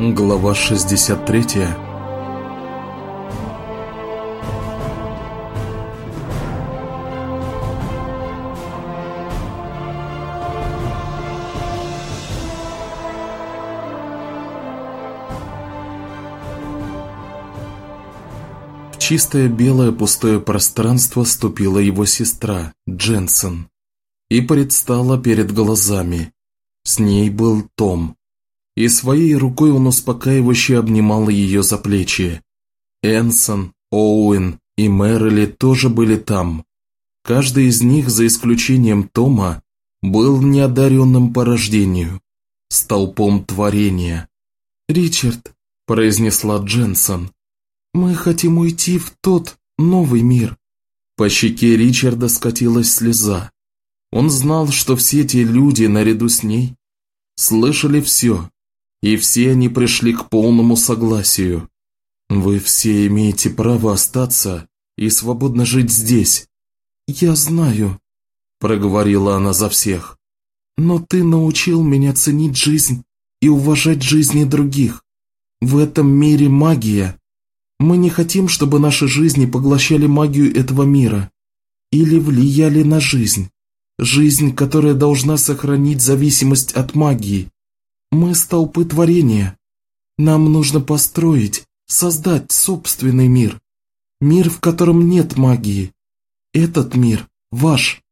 Глава 63 В чистое белое пустое пространство ступила его сестра, Дженсен, и предстала перед глазами. С ней был Том и своей рукой он успокаивающе обнимал ее за плечи. Энсон, Оуэн и Мэрили тоже были там. Каждый из них, за исключением Тома, был неодаренным по рождению, столпом творения. «Ричард», – произнесла Дженсон, – «мы хотим уйти в тот новый мир». По щеке Ричарда скатилась слеза. Он знал, что все те люди, наряду с ней, слышали все, и все они пришли к полному согласию. Вы все имеете право остаться и свободно жить здесь. Я знаю, проговорила она за всех. Но ты научил меня ценить жизнь и уважать жизни других. В этом мире магия. Мы не хотим, чтобы наши жизни поглощали магию этого мира или влияли на жизнь. Жизнь, которая должна сохранить зависимость от магии мы столпы творения. Нам нужно построить, создать собственный мир. Мир, в котором нет магии. Этот мир ваш,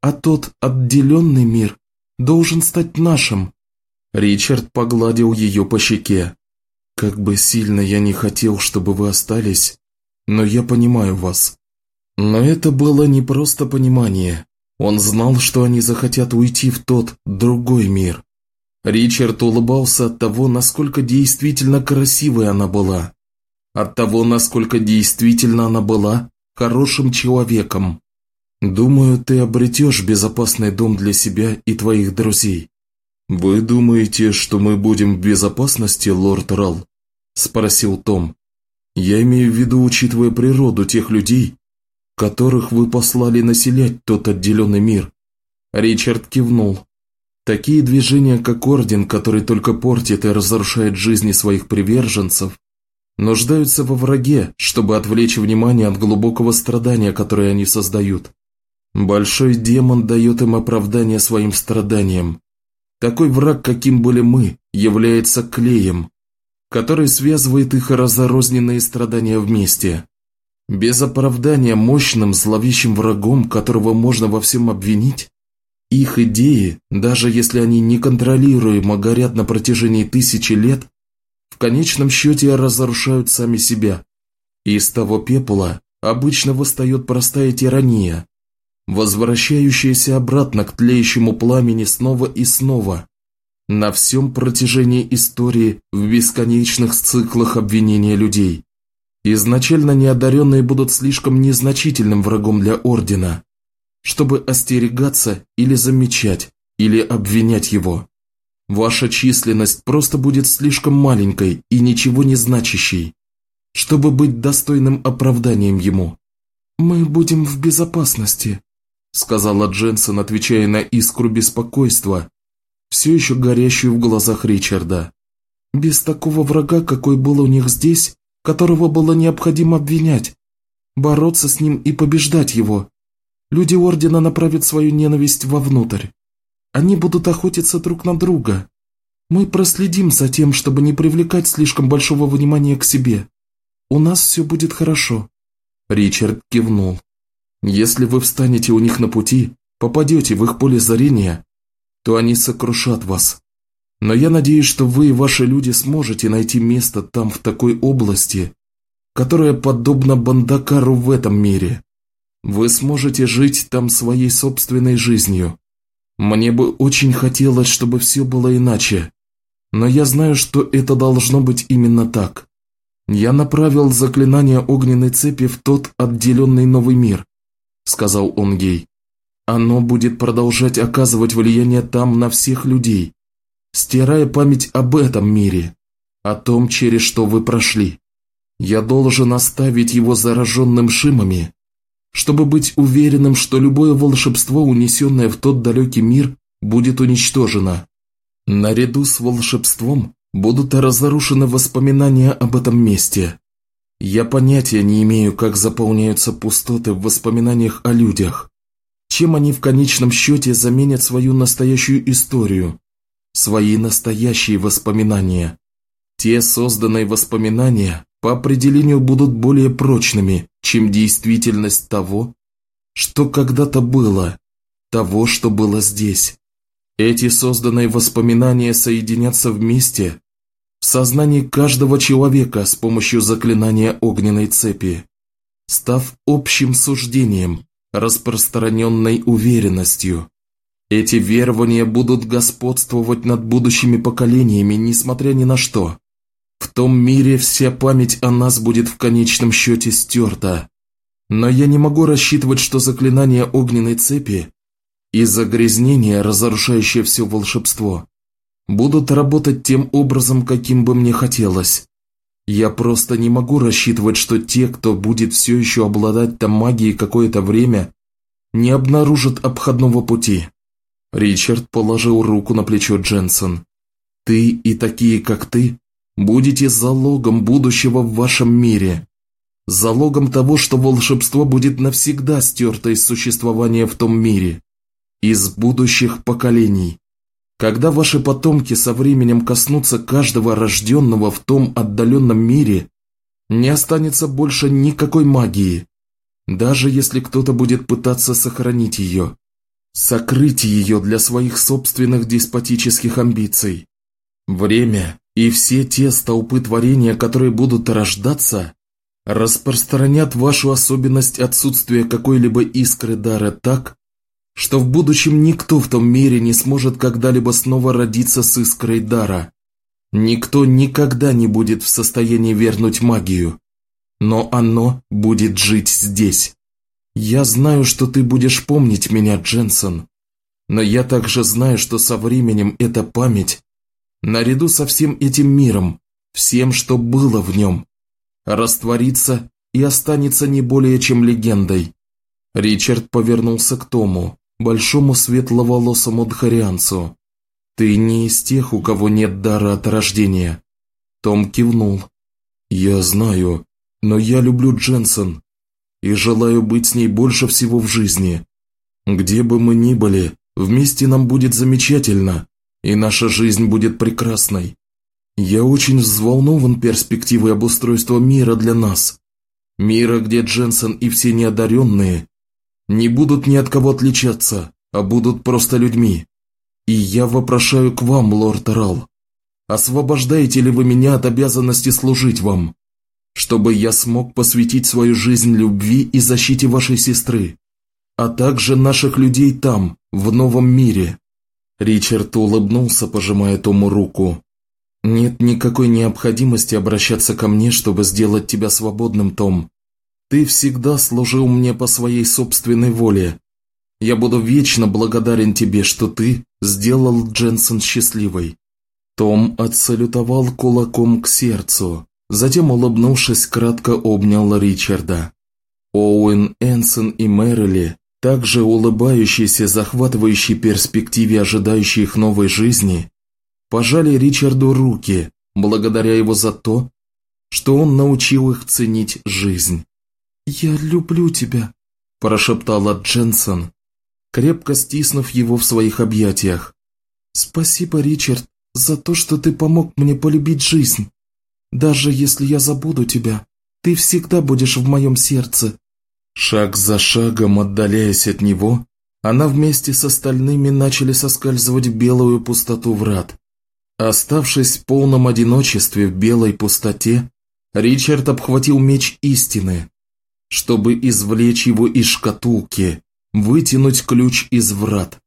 а тот отделенный мир должен стать нашим. Ричард погладил ее по щеке. Как бы сильно я не хотел, чтобы вы остались, но я понимаю вас. Но это было не просто понимание. Он знал, что они захотят уйти в тот, другой мир. Ричард улыбался от того, насколько действительно красивой она была. От того, насколько действительно она была хорошим человеком. Думаю, ты обретешь безопасный дом для себя и твоих друзей. Вы думаете, что мы будем в безопасности, лорд Рал? Спросил Том. Я имею в виду, учитывая природу тех людей, которых вы послали населять тот отделенный мир. Ричард кивнул. Такие движения, как Орден, который только портит и разрушает жизни своих приверженцев, нуждаются во враге, чтобы отвлечь внимание от глубокого страдания, которое они создают. Большой демон дает им оправдание своим страданиям. Такой враг, каким были мы, является клеем, который связывает их разрозненные страдания вместе. Без оправдания мощным зловещим врагом, которого можно во всем обвинить, их идеи, даже если они неконтролируемо горят на протяжении тысячи лет, в конечном счете разрушают сами себя. Из того пепла обычно восстает простая тирания, возвращающаяся обратно к тлеющему пламени снова и снова, на всем протяжении истории в бесконечных циклах обвинения людей. Изначально неодаренные будут слишком незначительным врагом для Ордена, чтобы остерегаться или замечать, или обвинять его. Ваша численность просто будет слишком маленькой и ничего не значащей, чтобы быть достойным оправданием ему. «Мы будем в безопасности», – сказала Дженсен, отвечая на искру беспокойства, все еще горящую в глазах Ричарда. «Без такого врага, какой был у них здесь, которого было необходимо обвинять, бороться с ним и побеждать его, Люди Ордена направят свою ненависть вовнутрь. Они будут охотиться друг на друга. Мы проследим за тем, чтобы не привлекать слишком большого внимания к себе. У нас все будет хорошо». Ричард кивнул. «Если вы встанете у них на пути, попадете в их поле зрения, то они сокрушат вас. Но я надеюсь, что вы и ваши люди сможете найти место там, в такой области, которая подобна Бандакару в этом мире. Вы сможете жить там своей собственной жизнью. Мне бы очень хотелось, чтобы все было иначе. Но я знаю, что это должно быть именно так. Я направил заклинание огненной цепи в тот отделенный новый мир, сказал он гей. Оно будет продолжать оказывать влияние там на всех людей, стирая память об этом мире, о том, через что вы прошли. Я должен оставить его зараженным шимами, чтобы быть уверенным, что любое волшебство, унесенное в тот далекий мир, будет уничтожено. Наряду с волшебством будут разрушены воспоминания об этом месте. Я понятия не имею, как заполняются пустоты в воспоминаниях о людях, чем они в конечном счете заменят свою настоящую историю, свои настоящие воспоминания. Те созданные воспоминания по определению будут более прочными, чем действительность того, что когда-то было, того, что было здесь. Эти созданные воспоминания соединятся вместе в сознании каждого человека с помощью заклинания огненной цепи, став общим суждением, распространенной уверенностью. Эти верования будут господствовать над будущими поколениями, несмотря ни на что. В том мире вся память о нас будет в конечном счете стерта. Но я не могу рассчитывать, что заклинание огненной цепи и загрязнение, разрушающее все волшебство, будут работать тем образом, каким бы мне хотелось. Я просто не могу рассчитывать, что те, кто будет все еще обладать там магией какое-то время, не обнаружат обходного пути. Ричард положил руку на плечо Дженсен. «Ты и такие, как ты, будете залогом будущего в вашем мире. Залогом того, что волшебство будет навсегда стерто из существования в том мире, из будущих поколений. Когда ваши потомки со временем коснутся каждого рожденного в том отдаленном мире, не останется больше никакой магии, даже если кто-то будет пытаться сохранить ее, сокрыть ее для своих собственных деспотических амбиций. Время и все те столпы творения, которые будут рождаться, распространят вашу особенность отсутствия какой-либо искры дара так, что в будущем никто в том мире не сможет когда-либо снова родиться с искрой дара. Никто никогда не будет в состоянии вернуть магию, но оно будет жить здесь. Я знаю, что ты будешь помнить меня, Дженсон, но я также знаю, что со временем эта память, наряду со всем этим миром, всем, что было в нем, растворится и останется не более чем легендой. Ричард повернулся к Тому, большому светловолосому дхарианцу. «Ты не из тех, у кого нет дара от рождения». Том кивнул. «Я знаю, но я люблю Дженсен и желаю быть с ней больше всего в жизни. Где бы мы ни были, вместе нам будет замечательно, и наша жизнь будет прекрасной. Я очень взволнован перспективой обустройства мира для нас. Мира, где Дженсен и все неодаренные не будут ни от кого отличаться, а будут просто людьми. И я вопрошаю к вам, лорд Рал, освобождаете ли вы меня от обязанности служить вам, чтобы я смог посвятить свою жизнь любви и защите вашей сестры, а также наших людей там, в новом мире?» Ричард улыбнулся, пожимая Тому руку. «Нет никакой необходимости обращаться ко мне, чтобы сделать тебя свободным, Том. Ты всегда служил мне по своей собственной воле. Я буду вечно благодарен тебе, что ты сделал Дженсен счастливой». Том отсалютовал кулаком к сердцу, затем, улыбнувшись, кратко обнял Ричарда. Оуэн, Энсон и Мэрили, также улыбающиеся захватывающей перспективе ожидающей их новой жизни, пожали Ричарду руки, благодаря его за то, что он научил их ценить жизнь. «Я люблю тебя», – прошептала Дженсон, крепко стиснув его в своих объятиях. «Спасибо, Ричард, за то, что ты помог мне полюбить жизнь. Даже если я забуду тебя, ты всегда будешь в моем сердце». Шаг за шагом отдаляясь от него, она вместе с остальными начали соскальзывать в белую пустоту врат. Оставшись в полном одиночестве в белой пустоте, Ричард обхватил меч истины, чтобы извлечь его из шкатулки, вытянуть ключ из врат.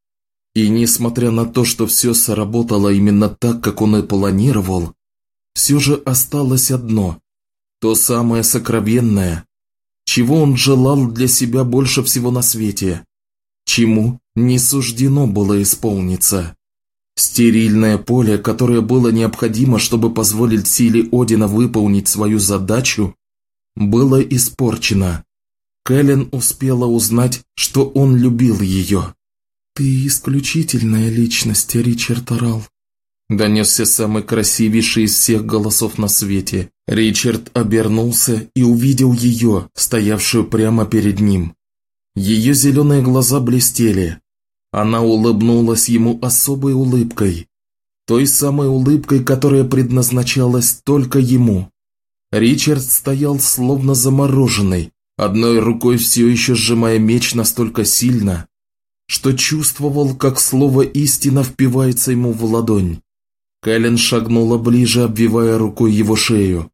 И несмотря на то, что все сработало именно так, как он и планировал, все же осталось одно, то самое сокровенное, чего он желал для себя больше всего на свете, чему не суждено было исполниться. Стерильное поле, которое было необходимо, чтобы позволить силе Одина выполнить свою задачу, было испорчено. Кэлен успела узнать, что он любил ее. «Ты исключительная личность, Ричард Орал», Донесся самый красивейший из всех голосов на свете. Ричард обернулся и увидел ее, стоявшую прямо перед ним. Ее зеленые глаза блестели. Она улыбнулась ему особой улыбкой. Той самой улыбкой, которая предназначалась только ему. Ричард стоял словно замороженный, одной рукой все еще сжимая меч настолько сильно, что чувствовал, как слово «истина» впивается ему в ладонь. Кэлен шагнула ближе, обвивая рукой его шею.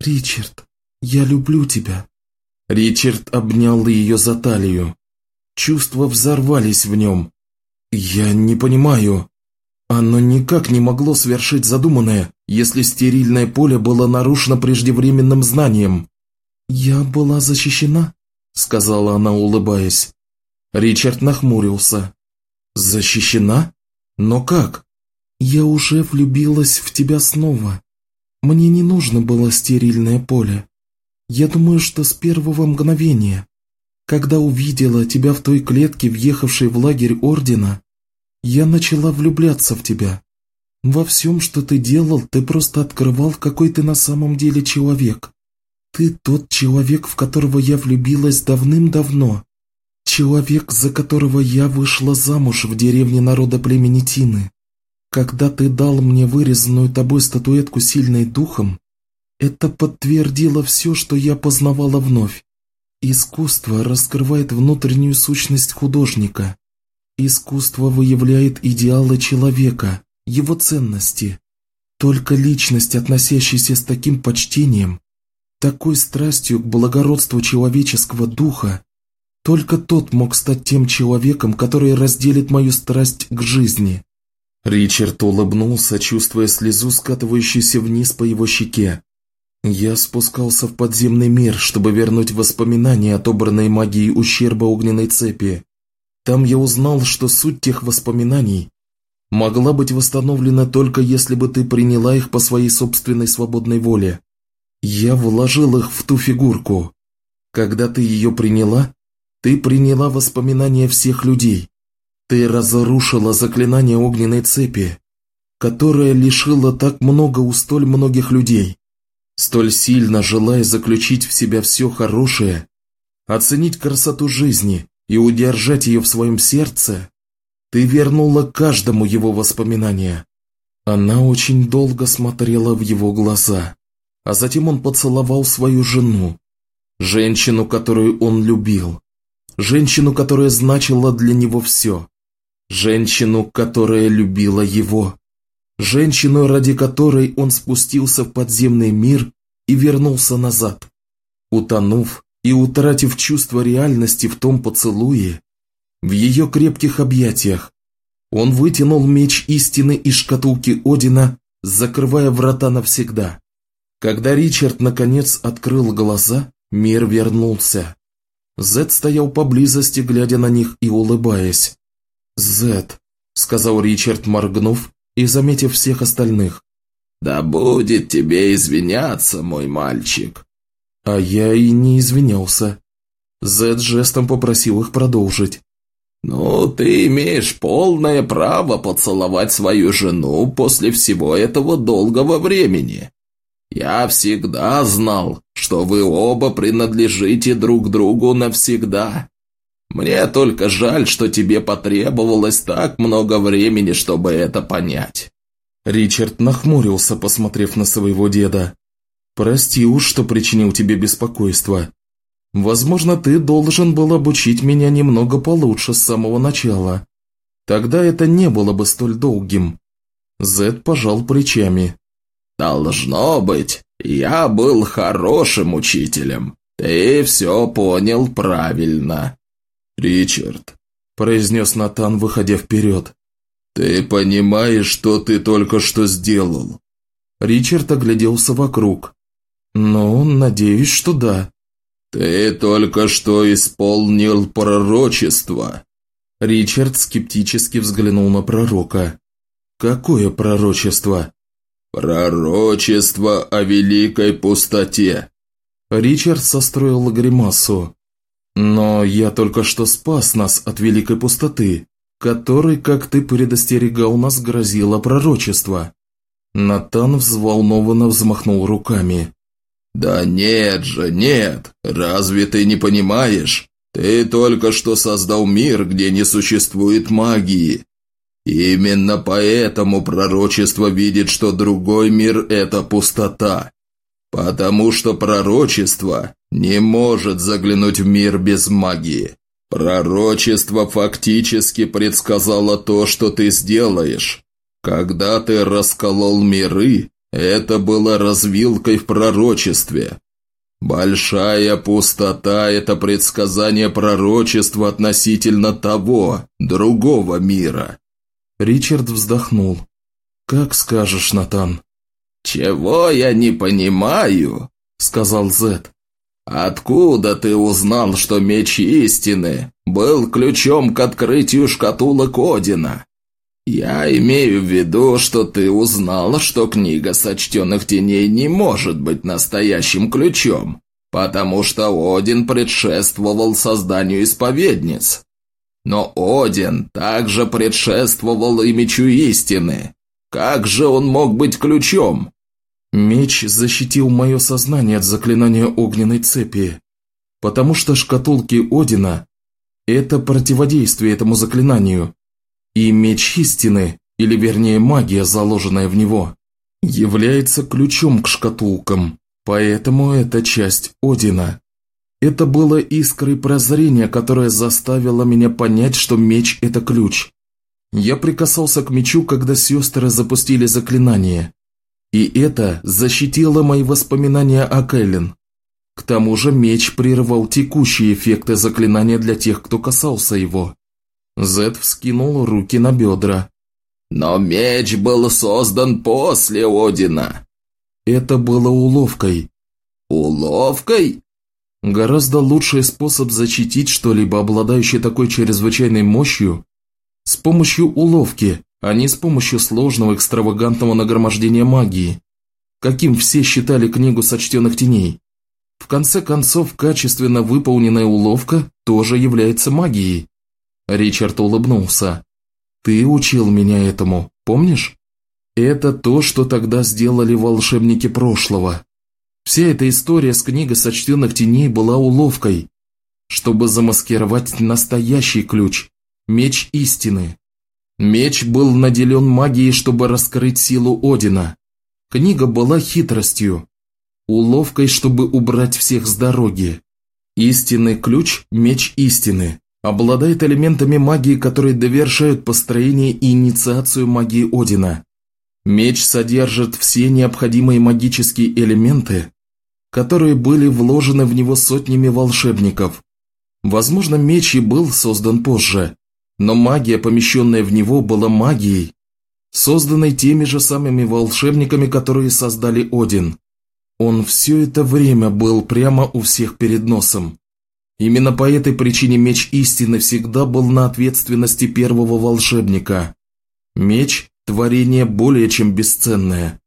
«Ричард, я люблю тебя». Ричард обнял ее за талию. Чувства взорвались в нем. «Я не понимаю. Оно никак не могло свершить задуманное, если стерильное поле было нарушено преждевременным знанием». «Я была защищена», — сказала она, улыбаясь. Ричард нахмурился. «Защищена? Но как?» «Я уже влюбилась в тебя снова. Мне не нужно было стерильное поле. Я думаю, что с первого мгновения, когда увидела тебя в той клетке, въехавшей в лагерь Ордена, я начала влюбляться в тебя. Во всем, что ты делал, ты просто открывал, какой ты на самом деле человек. Ты тот человек, в которого я влюбилась давным-давно. Человек, за которого я вышла замуж в деревне народа племени Тины. Когда ты дал мне вырезанную тобой статуэтку сильной духом, это подтвердило все, что я познавала вновь. Искусство раскрывает внутреннюю сущность художника. Искусство выявляет идеалы человека, его ценности. Только личность, относящаяся с таким почтением, такой страстью к благородству человеческого духа, только тот мог стать тем человеком, который разделит мою страсть к жизни. Ричард улыбнулся, чувствуя слезу, скатывающуюся вниз по его щеке. Я спускался в подземный мир, чтобы вернуть воспоминания, отобранные магией ущерба огненной цепи. Там я узнал, что суть тех воспоминаний могла быть восстановлена только если бы ты приняла их по своей собственной свободной воле. Я вложил их в ту фигурку. Когда ты ее приняла, ты приняла воспоминания всех людей. Ты разрушила заклинание огненной цепи, которое лишило так много у столь многих людей. Столь сильно желая заключить в себя все хорошее, оценить красоту жизни и удержать ее в своем сердце, ты вернула каждому его воспоминания. Она очень долго смотрела в его глаза, а затем он поцеловал свою жену, женщину, которую он любил, женщину, которая значила для него все. Женщину, которая любила его. Женщину, ради которой он спустился в подземный мир и вернулся назад. Утонув и утратив чувство реальности в том поцелуе, в ее крепких объятиях, он вытянул меч истины из шкатулки Одина, закрывая врата навсегда. Когда Ричард наконец открыл глаза, мир вернулся. Зед стоял поблизости, глядя на них и улыбаясь. «Зет», — сказал Ричард, моргнув и заметив всех остальных. «Да будет тебе извиняться, мой мальчик». А я и не извинялся. Зет жестом попросил их продолжить. «Ну, ты имеешь полное право поцеловать свою жену после всего этого долгого времени. Я всегда знал, что вы оба принадлежите друг другу навсегда. Мне только жаль, что тебе потребовалось так много времени, чтобы это понять». Ричард нахмурился, посмотрев на своего деда. «Прости уж, что причинил тебе беспокойство. Возможно, ты должен был обучить меня немного получше с самого начала. Тогда это не было бы столь долгим». Зед пожал плечами. «Должно быть, я был хорошим учителем. Ты все понял правильно». «Ричард», – произнес Натан, выходя вперед. «Ты понимаешь, что ты только что сделал?» Ричард огляделся вокруг. «Ну, надеюсь, что да». «Ты только что исполнил пророчество». Ричард скептически взглянул на пророка. «Какое пророчество?» «Пророчество о великой пустоте». Ричард состроил гримасу. «Но я только что спас нас от великой пустоты. которой, как ты предостерегал нас, грозило пророчество. Натан взволнованно взмахнул руками. «Да нет же, нет! Разве ты не понимаешь? Ты только что создал мир, где не существует магии. Именно поэтому пророчество видит, что другой мир – это пустота. Потому что пророчество не может заглянуть в мир без магии. Пророчество фактически предсказало то, что ты сделаешь. Когда ты расколол миры, это было развилкой в пророчестве. Большая пустота – это предсказание пророчества относительно того, другого мира. Ричард вздохнул. «Как скажешь, Натан». «Чего я не понимаю?» – сказал Зет. «Откуда ты узнал, что меч истины был ключом к открытию шкатулок Одина?» «Я имею в виду, что ты узнал, что книга сочтенных теней не может быть настоящим ключом, потому что Один предшествовал созданию исповедниц. Но Один также предшествовал и мечу истины. Как же он мог быть ключом? Меч защитил мое сознание от заклинания огненной цепи, потому что шкатулки Одина – это противодействие этому заклинанию, и меч истины, или вернее магия, заложенная в него, является ключом к шкатулкам, поэтому это часть Одина. Это было искрой прозрения, которое заставило меня понять, что меч – это ключ. Я прикасался к мечу, когда сестры запустили заклинание. И это защитило мои воспоминания о Кэлен. К тому же меч прервал текущие эффекты заклинания для тех, кто касался его. Зед вскинул руки на бедра. «Но меч был создан после Одина!» Это было уловкой. «Уловкой?» Гораздо лучший способ защитить что-либо, обладающее такой чрезвычайной мощью, с помощью уловки, а не с помощью сложного экстравагантного нагромождения магии, каким все считали книгу сочтенных теней. В конце концов, качественно выполненная уловка тоже является магией. Ричард улыбнулся. «Ты учил меня этому, помнишь? Это то, что тогда сделали волшебники прошлого. Вся эта история с книгой сочтенных теней была уловкой, чтобы замаскировать настоящий ключ – меч истины. Меч был наделен магией, чтобы раскрыть силу Одина. Книга была хитростью, уловкой, чтобы убрать всех с дороги. Истинный ключ – меч истины, обладает элементами магии, которые довершают построение и инициацию магии Одина. Меч содержит все необходимые магические элементы, которые были вложены в него сотнями волшебников. Возможно, меч и был создан позже, но магия, помещенная в него, была магией, созданной теми же самыми волшебниками, которые создали Один. Он все это время был прямо у всех перед носом. Именно по этой причине меч истины всегда был на ответственности первого волшебника. Меч Творение более чем бесценное.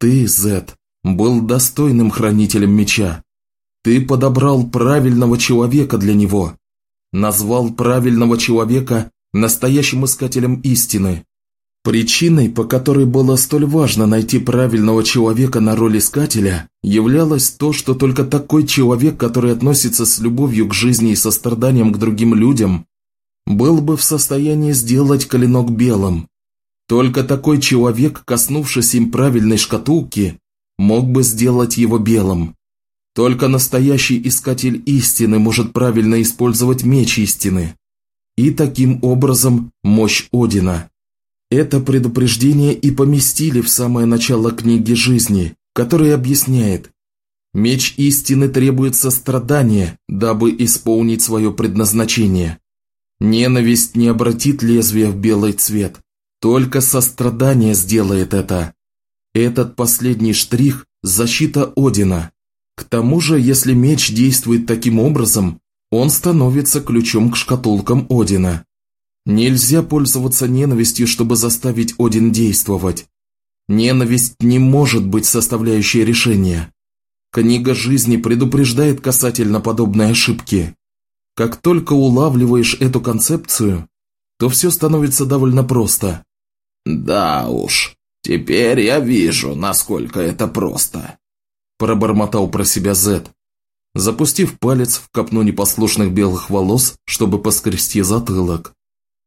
Ты, Зет, был достойным хранителем меча. Ты подобрал правильного человека для него. Назвал правильного человека настоящим искателем истины. Причиной, по которой было столь важно найти правильного человека на роль искателя, являлось то, что только такой человек, который относится с любовью к жизни и состраданием к другим людям, был бы в состоянии сделать коленок белым, только такой человек, коснувшись им правильной шкатулки, мог бы сделать его белым. Только настоящий искатель истины может правильно использовать меч истины. И таким образом мощь Одина. Это предупреждение и поместили в самое начало книги жизни, которая объясняет, меч истины требует сострадания, дабы исполнить свое предназначение. Ненависть не обратит лезвие в белый цвет, только сострадание сделает это. Этот последний штрих – защита Одина. К тому же, если меч действует таким образом, он становится ключом к шкатулкам Одина. Нельзя пользоваться ненавистью, чтобы заставить Один действовать. Ненависть не может быть составляющей решения. Книга жизни предупреждает касательно подобной ошибки. Как только улавливаешь эту концепцию, то все становится довольно просто. «Да уж, теперь я вижу, насколько это просто», – пробормотал про себя Зет, запустив палец в копну непослушных белых волос, чтобы поскрести затылок.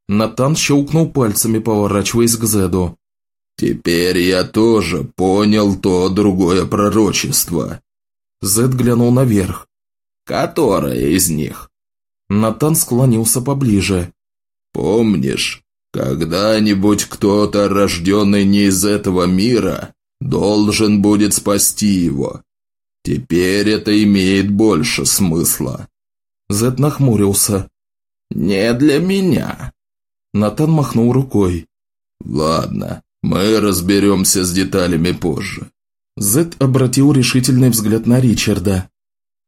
Натан щелкнул пальцами, поворачиваясь к Зеду. «Теперь я тоже понял то другое пророчество». Зед глянул наверх. «Которое из них?» Натан склонился поближе. «Помнишь, когда-нибудь кто-то, рожденный не из этого мира, должен будет спасти его. Теперь это имеет больше смысла». Зет нахмурился. «Не для меня». Натан махнул рукой. «Ладно, мы разберемся с деталями позже». Зет обратил решительный взгляд на Ричарда.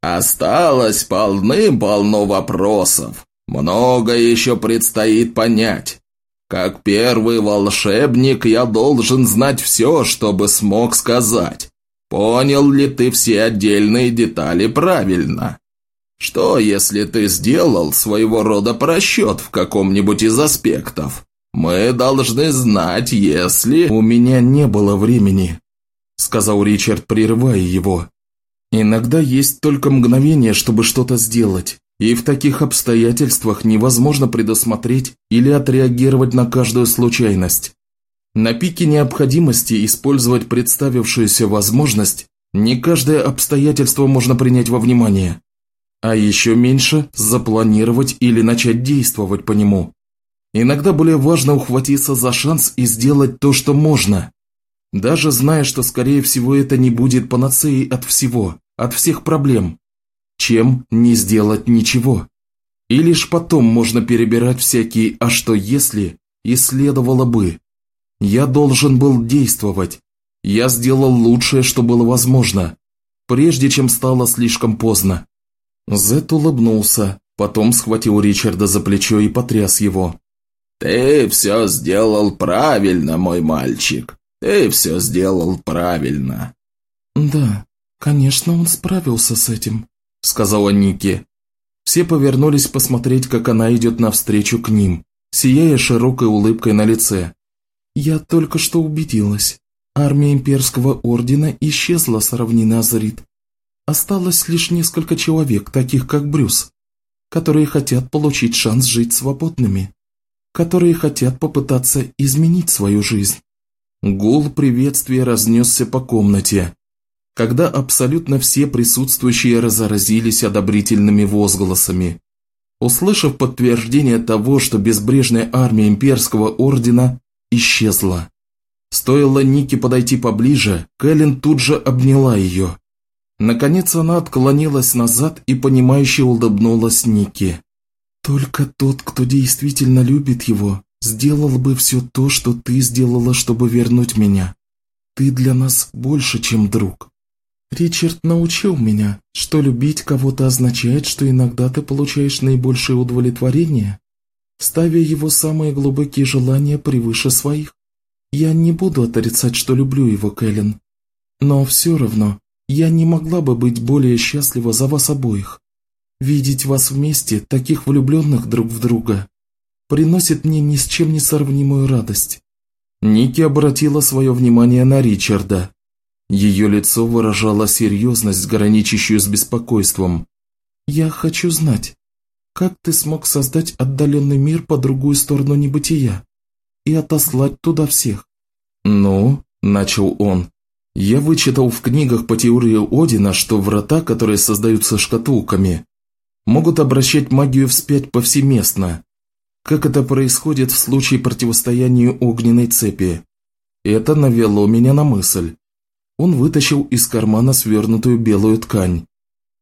«Осталось полным-полно вопросов. Много еще предстоит понять. Как первый волшебник я должен знать все, чтобы смог сказать. Понял ли ты все отдельные детали правильно? Что, если ты сделал своего рода просчет в каком-нибудь из аспектов? Мы должны знать, если... У меня не было времени, сказал Ричард, прерывая его. Иногда есть только мгновение, чтобы что-то сделать. И в таких обстоятельствах невозможно предусмотреть или отреагировать на каждую случайность. На пике необходимости использовать представившуюся возможность не каждое обстоятельство можно принять во внимание, а еще меньше запланировать или начать действовать по нему. Иногда более важно ухватиться за шанс и сделать то, что можно, даже зная, что скорее всего это не будет панацеей от всего, от всех проблем чем не сделать ничего. И лишь потом можно перебирать всякие «а что если» и следовало бы. Я должен был действовать. Я сделал лучшее, что было возможно, прежде чем стало слишком поздно. Зет улыбнулся, потом схватил Ричарда за плечо и потряс его. «Ты все сделал правильно, мой мальчик. Ты все сделал правильно». «Да, конечно, он справился с этим», – сказала Ники. Все повернулись посмотреть, как она идет навстречу к ним, сияя широкой улыбкой на лице. «Я только что убедилась. Армия имперского ордена исчезла с равнины Азрит. Осталось лишь несколько человек, таких как Брюс, которые хотят получить шанс жить свободными, которые хотят попытаться изменить свою жизнь». Гул приветствия разнесся по комнате, когда абсолютно все присутствующие разразились одобрительными возгласами. Услышав подтверждение того, что безбрежная армия имперского ордена исчезла. Стоило Нике подойти поближе, Кэлен тут же обняла ее. Наконец она отклонилась назад и понимающе улыбнулась Нике. «Только тот, кто действительно любит его, сделал бы все то, что ты сделала, чтобы вернуть меня. Ты для нас больше, чем друг. Ричард научил меня, что любить кого-то означает, что иногда ты получаешь наибольшее удовлетворение, ставя его самые глубокие желания превыше своих. Я не буду отрицать, что люблю его, Кэлен. Но все равно я не могла бы быть более счастлива за вас обоих. Видеть вас вместе, таких влюбленных друг в друга, приносит мне ни с чем не сравнимую радость. Ники обратила свое внимание на Ричарда. Ее лицо выражало серьезность, граничащую с беспокойством. «Я хочу знать, как ты смог создать отдаленный мир по другую сторону небытия и отослать туда всех?» «Ну», – начал он, – «я вычитал в книгах по теории Одина, что врата, которые создаются шкатулками, могут обращать магию вспять повсеместно, как это происходит в случае противостояния огненной цепи. Это навело меня на мысль, он вытащил из кармана свернутую белую ткань.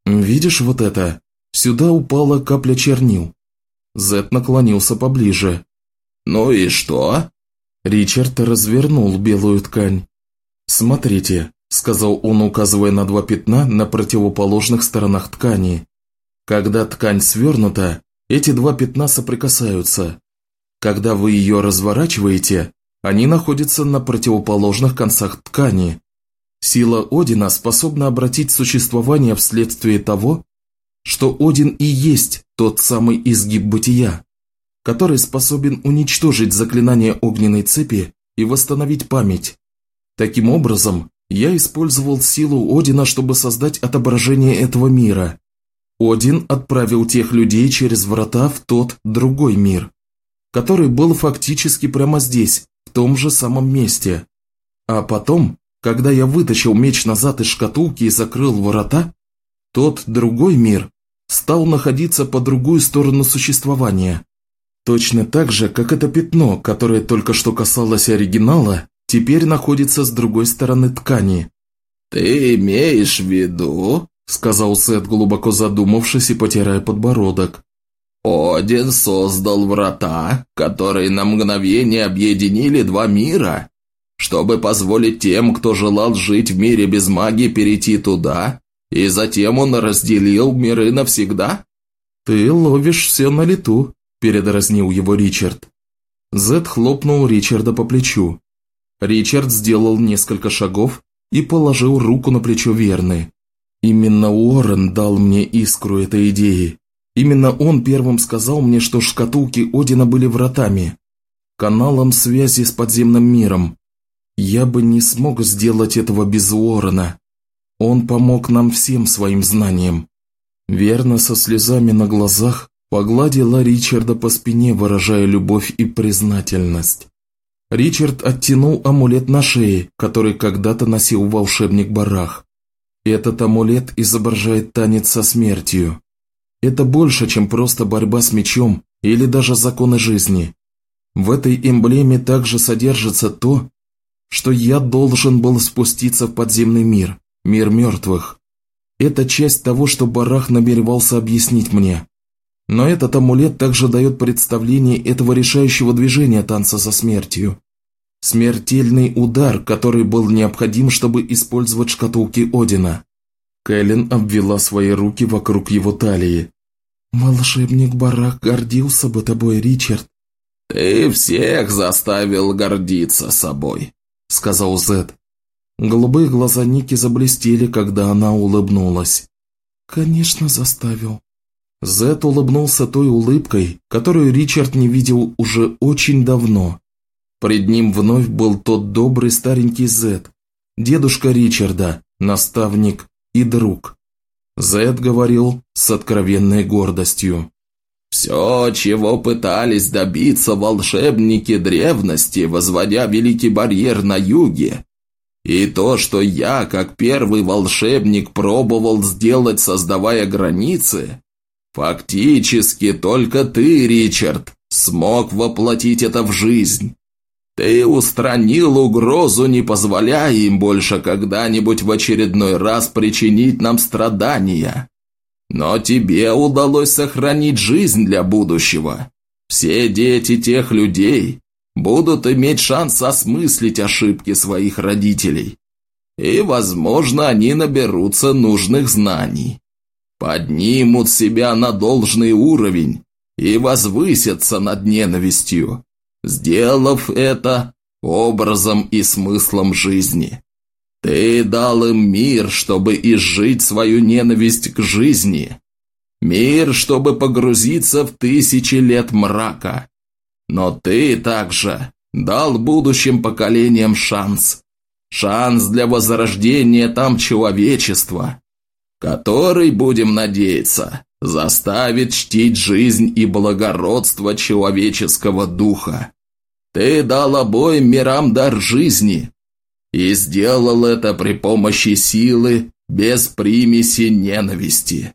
«Видишь вот это? Сюда упала капля чернил». Зет наклонился поближе. «Ну и что?» Ричард развернул белую ткань. «Смотрите», – сказал он, указывая на два пятна на противоположных сторонах ткани. «Когда ткань свернута, эти два пятна соприкасаются. Когда вы ее разворачиваете, они находятся на противоположных концах ткани. Сила Одина способна обратить существование вследствие того, что Один и есть тот самый изгиб бытия. который способен уничтожить заклинание огненной цепи и восстановить память. Таким образом, я использовал силу Одина, чтобы создать отображение этого мира. Один отправил тех людей через врата в тот другой мир, который был фактически прямо здесь, в том же самом месте. А потом, когда я вытащил меч назад из шкатулки и закрыл врата, тот другой мир стал находиться по другую сторону существования. Точно так же, как это пятно, которое только что касалось оригинала, теперь находится с другой стороны ткани. «Ты имеешь в виду?» – сказал Сет, глубоко задумавшись и потирая подбородок. «Один создал врата, которые на мгновение объединили два мира, чтобы позволить тем, кто желал жить в мире без магии, перейти туда, и затем он разделил миры навсегда?» «Ты ловишь все на лету», – передразнил его Ричард. Зед хлопнул Ричарда по плечу. Ричард сделал несколько шагов и положил руку на плечо Верны. Именно Уоррен дал мне искру этой идеи. Именно он первым сказал мне, что шкатулки Одина были вратами, каналом связи с подземным миром. Я бы не смог сделать этого без Уоррена. Он помог нам всем своим знанием. Верно, со слезами на глазах погладила Ричарда по спине, выражая любовь и признательность. Ричард оттянул амулет на шее, который когда-то носил волшебник Барах. Этот амулет изображает танец со смертью. Это больше, чем просто борьба с мечом или даже законы жизни. В этой эмблеме также содержится то, что я должен был спуститься в подземный мир, мир мертвых. Это часть того, что Барах намеревался объяснить мне. Но этот амулет также дает представление этого решающего движения танца со смертью. Смертельный удар, который был необходим, чтобы использовать шкатулки Одина. Кэлен обвела свои руки вокруг его талии. «Волшебник Барах гордился бы тобой, Ричард». «Ты всех заставил гордиться собой», — сказал Зед. Голубые глаза Ники заблестели, когда она улыбнулась. «Конечно, заставил». Зед улыбнулся той улыбкой, которую Ричард не видел уже очень давно. Пред ним вновь был тот добрый старенький Зед, дедушка Ричарда, наставник и друг. Зед говорил с откровенной гордостью. «Все, чего пытались добиться волшебники древности, возводя Великий барьер на юге, и то, что я, как первый волшебник, пробовал сделать, создавая границы, фактически только ты, Ричард, смог воплотить это в жизнь. Ты устранил угрозу, не позволяя им больше когда-нибудь в очередной раз причинить нам страдания. Но тебе удалось сохранить жизнь для будущего. Все дети тех людей будут иметь шанс осмыслить ошибки своих родителей. И, возможно, они наберутся нужных знаний. Поднимут себя на должный уровень и возвысятся над ненавистью сделав это образом и смыслом жизни. Ты дал им мир, чтобы изжить свою ненависть к жизни. Мир, чтобы погрузиться в тысячи лет мрака. Но ты также дал будущим поколениям шанс. Шанс для возрождения там человечества, который, будем надеяться, заставит чтить жизнь и благородство человеческого духа. Ты дал обоим мирам дар жизни и сделал это при помощи силы без примеси ненависти.